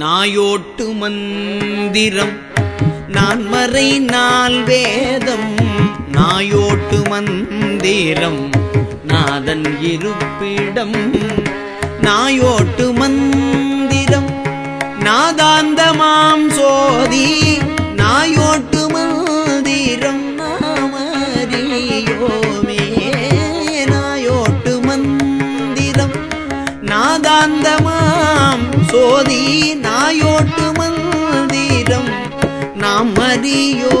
நாயோட்டு மந்திரம் நான் மறை நாள் வேதம் நாயோட்டு மந்திரம் நாதன் இருப்பிடம் நாயோட்டு மந்திரம் நாதாந்தமாம் சோதி நாயோட்டு மந்திரம் நாமறியோமே நாயோட்டு மந்திரம் நாதாந்தமாம் சோதி நாயோட்டு மந்திரம் நாம் அறியோ